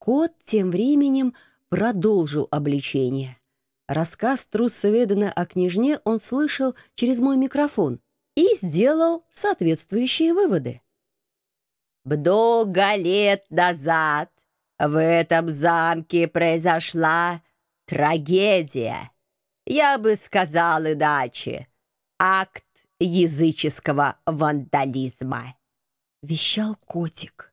Кот тем временем продолжил обличение. Рассказ Труссоведена о княжне он слышал через мой микрофон и сделал соответствующие выводы. Много лет назад в этом замке произошла трагедия. Я бы сказал иначе. Акт языческого вандализма. Вещал котик.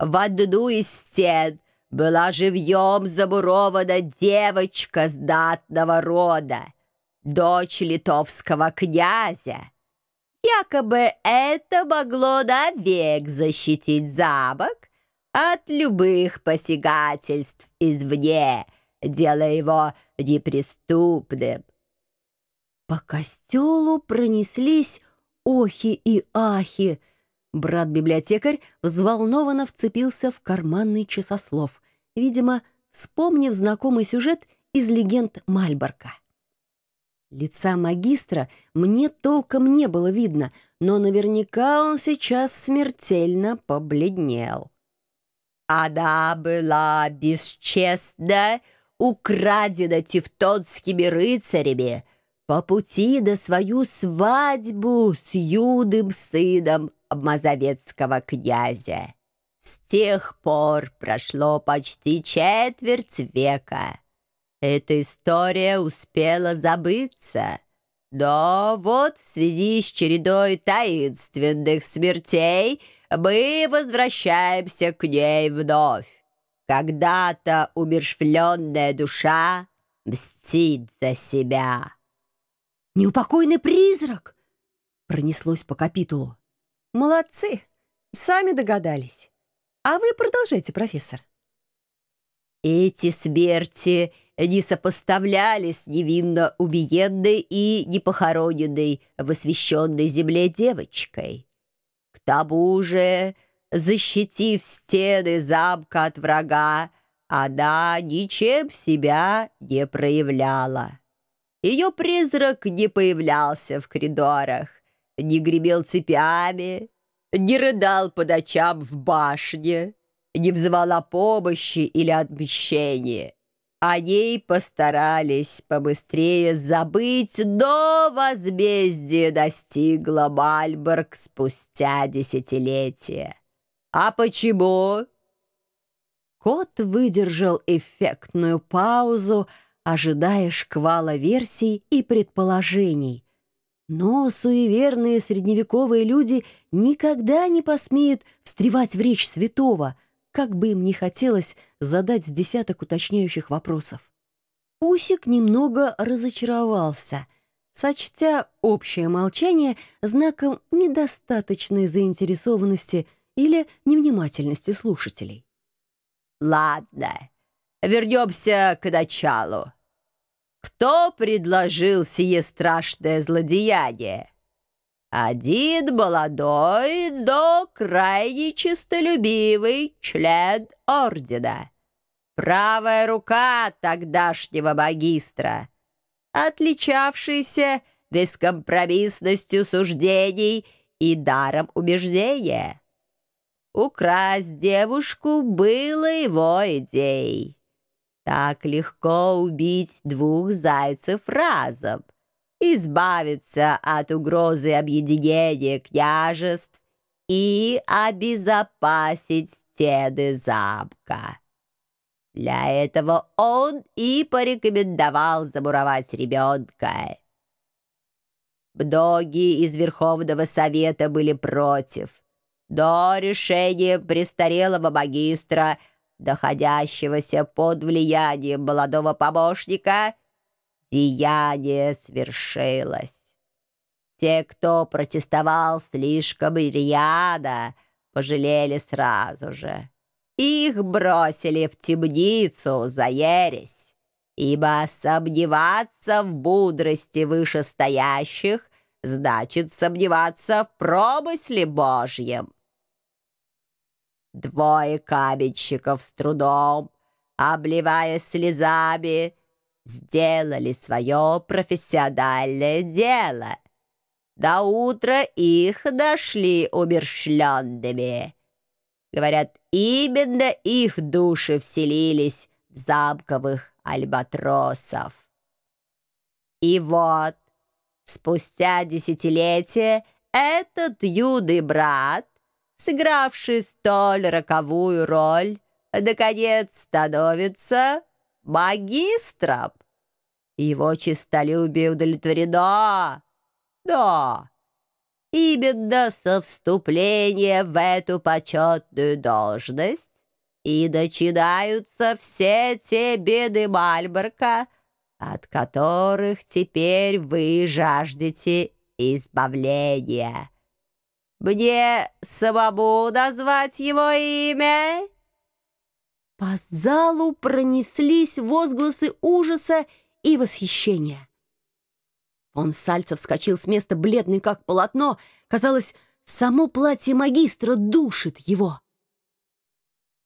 В одну из стен была живьем замурована девочка знатного рода, дочь литовского князя. Якобы это могло навек защитить замок от любых посягательств извне, делая его неприступным. По костелу пронеслись охи и ахи. Брат-библиотекарь взволнованно вцепился в карманный часослов, видимо, вспомнив знакомый сюжет из легенд Мальборка. Лица магистра мне толком не было видно, но наверняка он сейчас смертельно побледнел. Она была бесчестна, украдена тевтонскими рыцарями по пути до свою свадьбу с юным сыном мазовецкого князя. С тех пор прошло почти четверть века. Эта история успела забыться. Но вот в связи с чередой таинственных смертей мы возвращаемся к ней вновь. Когда-то умершвленная душа мстит за себя. «Неупокойный призрак!» пронеслось по капитулу. «Молодцы! Сами догадались. А вы продолжайте, профессор». Эти смерти не сопоставлялись невинно убиенной и непохороненной в освященной земле девочкой. К тому же, защитив стены замка от врага, она ничем себя не проявляла. Ее призрак не появлялся в коридорах, не гремел цепями, не рыдал по ночам в башне, не взывала помощи или отмщения. Они постарались побыстрее забыть, но возмездие достигло Мальборг спустя десятилетия. А почему? Кот выдержал эффектную паузу, ожидая шквала версий и предположений. Но суеверные средневековые люди никогда не посмеют встревать в речь святого — как бы им ни хотелось задать с десяток уточняющих вопросов. Усик немного разочаровался, сочтя общее молчание знаком недостаточной заинтересованности или невнимательности слушателей. «Ладно, вернемся к началу. Кто предложил сие страшное злодеяние?» Один молодой, но крайне честолюбивый член ордена. Правая рука тогдашнего магистра, отличавшийся бескомпромиссностью суждений и даром убеждения. Украсть девушку было его идеей. Так легко убить двух зайцев разом — избавиться от угрозы объединения княжеств и обезопасить стены замка. Для этого он и порекомендовал замуровать ребенка. Многие из Верховного Совета были против, но решение престарелого магистра, находящегося под влиянием молодого помощника, деяние свершилось. Те, кто протестовал слишком рьяно, пожалели сразу же. Их бросили в темницу за ересь, ибо сомневаться в мудрости вышестоящих значит сомневаться в промысле Божьем. Двое каменщиков с трудом, обливаясь слезами, сделали свое профессиональное дело. До утра их нашли умершленными. Говорят, именно их души вселились в замковых альбатросов. И вот, спустя десятилетия, этот юный брат, сыгравший столь роковую роль, наконец становится магистром. Его честолюбие удовлетворено. Да, именно со вступления в эту почетную должность и начинаются все те беды Мальборка, от которых теперь вы жаждете избавления. Мне самому назвать его имя?» По залу пронеслись возгласы ужаса и восхищения. Он Сальцев вскочил с места, бледный как полотно. Казалось, само платье магистра душит его.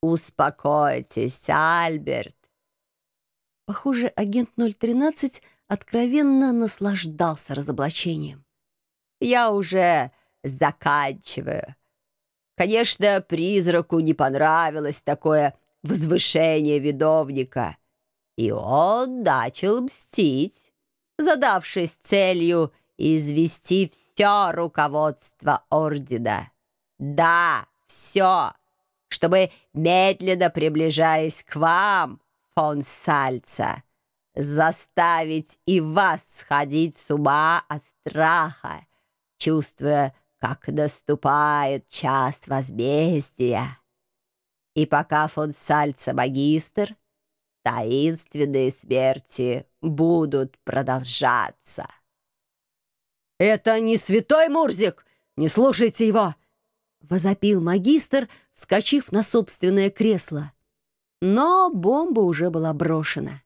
«Успокойтесь, Альберт!» Похоже, агент 013 откровенно наслаждался разоблачением. «Я уже заканчиваю. Конечно, призраку не понравилось такое возвышение видовника, и он начал мстить, задавшись целью извести все руководство ордена. Да, все, чтобы, медленно приближаясь к вам, фон Сальца, заставить и вас сходить с ума от страха, чувствуя, как наступает час возмездия. И пока фон Сальца магистр, таинственные смерти будут продолжаться. «Это не святой Мурзик! Не слушайте его!» — возопил магистр, вскочив на собственное кресло. Но бомба уже была брошена.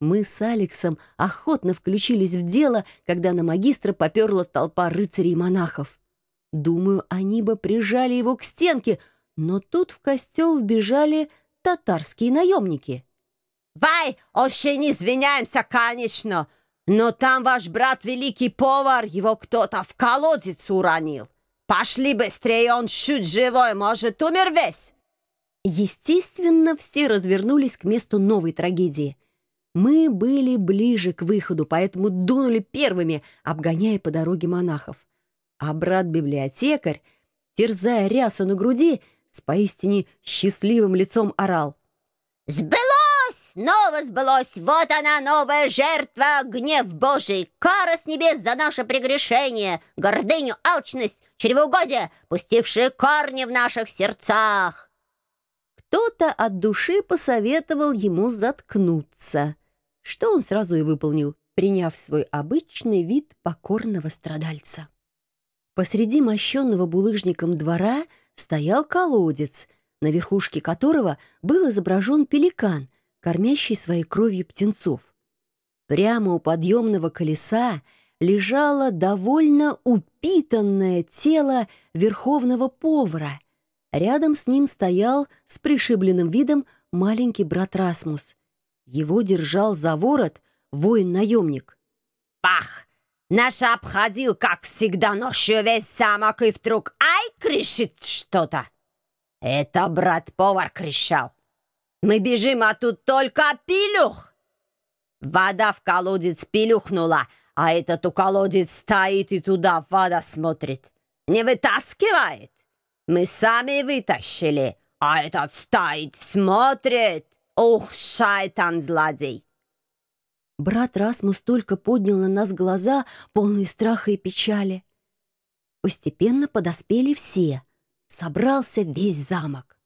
Мы с Алексом охотно включились в дело, когда на магистра поперла толпа рыцарей и монахов. Думаю, они бы прижали его к стенке, но тут в костел вбежали татарские наемники. «Вай, очень извиняемся, конечно, но там ваш брат великий повар, его кто-то в колодец уронил. Пошли быстрее, он чуть живой, может, умер весь». Естественно, все развернулись к месту новой трагедии — мы были ближе к выходу, поэтому дунули первыми, обгоняя по дороге монахов. А брат-библиотекарь, терзая рясу на груди, с поистине счастливым лицом орал. «Сбылось! Снова сбылось! Вот она, новая жертва! Гнев Божий! Кара с небес за наше прегрешение! Гордыню, алчность, чревоугодие, пустившие корни в наших сердцах!» Кто-то от души посоветовал ему заткнуться что он сразу и выполнил, приняв свой обычный вид покорного страдальца. Посреди мощенного булыжником двора стоял колодец, на верхушке которого был изображен пеликан, кормящий своей кровью птенцов. Прямо у подъемного колеса лежало довольно упитанное тело верховного повара. Рядом с ним стоял с пришибленным видом маленький брат Расмус. Его держал за ворот воин-наемник. «Пах! Наш обходил, как всегда, ночью весь замок и вдруг ай, кричит что-то!» «Это брат-повар кричал. Мы бежим, а тут только пилюх!» Вода в колодец пилюхнула, а этот у колодец стоит и туда вода смотрит. Не вытаскивает. Мы сами вытащили, а этот стоит, смотрит. Ох, шайтан-злодей!» Брат Расмус только поднял на нас глаза, полные страха и печали. Постепенно подоспели все. Собрался весь замок.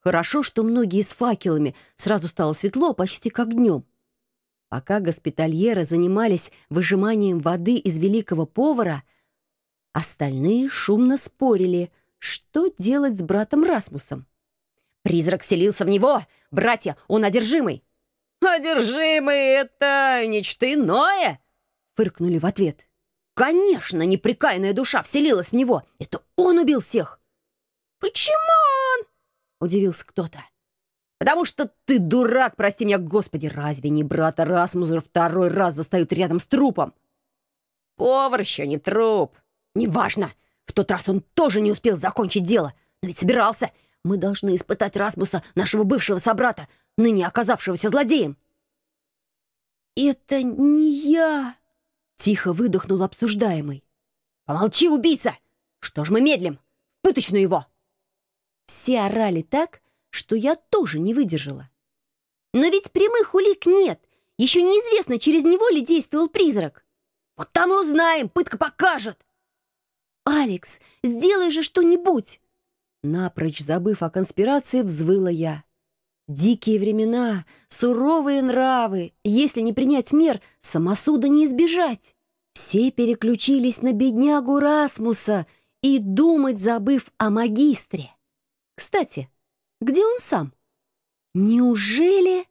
Хорошо, что многие с факелами. Сразу стало светло, почти как днем. Пока госпитальеры занимались выжиманием воды из великого повара, остальные шумно спорили, что делать с братом Расмусом. Призрак вселился в него! Братья, он одержимый!» «Одержимый — это нечто иное!» — фыркнули в ответ. «Конечно, неприкаянная душа вселилась в него! Это он убил всех!» «Почему он?» — удивился кто-то. «Потому что ты дурак, прости меня, Господи! Разве не брата Расмуза второй раз застают рядом с трупом?» «Повар еще не труп. Неважно. В тот раз он тоже не успел закончить дело, но ведь собирался. Мы должны испытать Расмуса, нашего бывшего собрата, ныне оказавшегося злодеем. «Это не я!» — тихо выдохнул обсуждаемый. «Помолчи, убийца! Что ж мы медлим? Пыточну его!» Все орали так, что я тоже не выдержала. Но ведь прямых улик нет. Еще неизвестно, через него ли действовал призрак. Вот там и узнаем, пытка покажет. «Алекс, сделай же что-нибудь!» Напрочь забыв о конспирации, взвыла я. Дикие времена, суровые нравы. Если не принять мер, самосуда не избежать. Все переключились на беднягу Расмуса и думать, забыв о магистре. Кстати, где он сам? Неужели...